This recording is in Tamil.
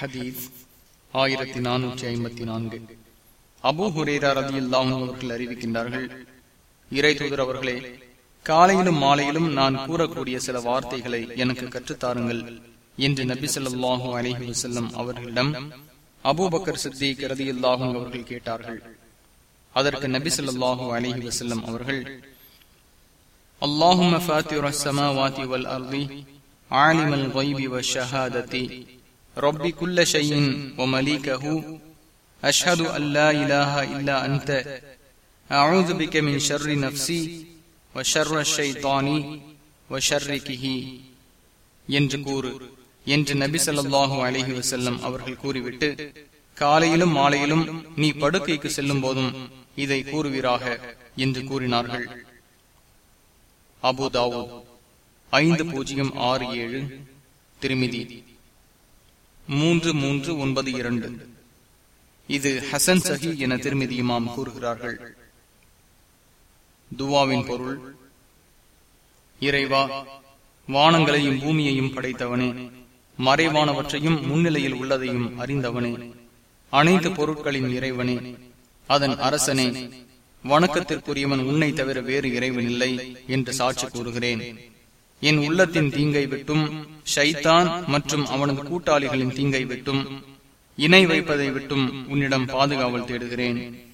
ஹதீஸ் ஆயிரத்தி நானூற்றி ஐம்பத்தி நான்கு. அபு ஹுரேரா ரதி அவர்கள் அறிவிக்கின்றார்கள் இறை தூதர் அவர்களே காலையிலும் மாலையிலும் நான் கூறக்கூடிய சில வார்த்தைகளை எனக்கு கற்றுத்தாருங்கள் என்று நபி சொல்லாஹூ அலஹி வசல்லம் அவர்களிடம் அபூபக்கர் சித்திக் ரதி அவர்கள் கேட்டார்கள். அதற்கு நபி சொல்லாஹூ அலஹி வசல்லம் அவர்கள் அல்லாஹும் ஆலிமல் السماوات والأرض عالم الغيب والشهادة رب كل شيء ومليكه أشهد أن لا إله إلا أنت أعوذ بك من شر نفسي وشر الشيطان وشركه என்று கூறு என்று நபி சொல்லாஹு அலஹி வசல்லம் அவர்கள் கூறிவிட்டு காலையிலும் மாலையிலும் நீ படுக்கைக்கு செல்லும் போதும் இதை கூறுவீராக என்று கூறினார்கள் அபுதாவோ ஐந்து பூஜ்ஜியம் ஆறு ஏழு திருமிதி மூன்று மூன்று ஒன்பது இரண்டு. இது ஹசன் சஹி என திருமதி இமாம் கூறுகிறார்கள். துவாவின் பொருள் இறைவா வானங்களையும் பூமியையும் படைத்தவனே மறைவானவற்றையும் முன்னிலையில் உள்ளதையும் அறிந்தவனே அனைத்து பொருட்களின் இறைவனே அதன் அரசனே வணக்கத்திற்குரியவன் உன்னை தவிர வேறு இறைவன் இல்லை என்று சாட்சி கூறுகிறேன். என் உள்ளத்தின் தீங்கை விட்டும் ஷைத்தான் மற்றும் அவனது கூட்டாளிகளின் தீங்கை விட்டும். இணை வைப்பதை விட்டும் உன்னிடம் பாதுகாவல் தேடுகிறேன்.